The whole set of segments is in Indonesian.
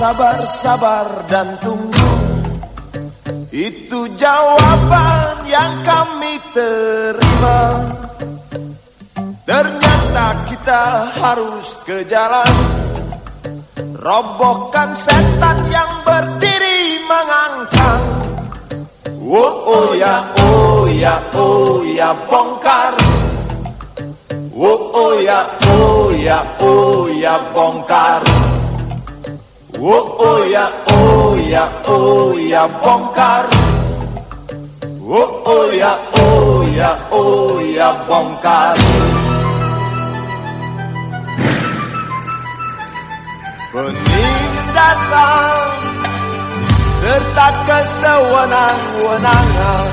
Sabar, sabar, dan tunggu. Itu jawaban yang kami terima. Ternyata kita harus ke jalan Robohkan setan yang berdiri mengangkang Oh, oh ya, oh ya, oh ya bongkar. Oh, oh ya, oh ya, oh ya bongkar Oh, oh ya, oh ya, oh ya bongkar. Oh, oh ya, oh ya, oh ya bongkar. Penindasan serta kesewenang-wenangan.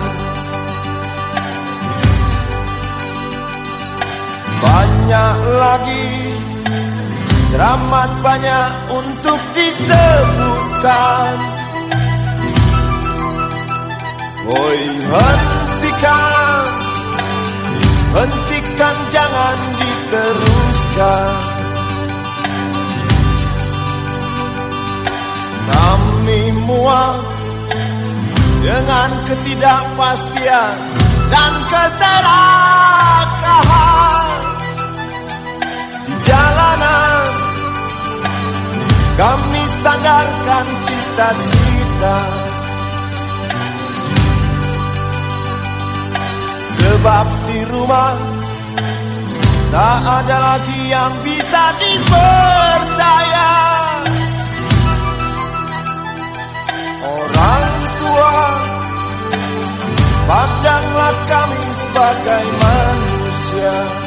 Banyak lagi Teramat banyak untuk disebutkan. Oi hentikan. Hentikan jangan diteruskan. Kami muak Dengan ketidakpastian Dan keserakahan Kami sandarkan cita-cita Sebab di rumah Tak ada lagi yang bisa dipercaya. Orang tua Pandanglah kami sebagai manusia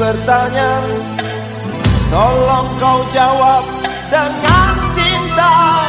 bertanya Tolong kau jawab dengan cinta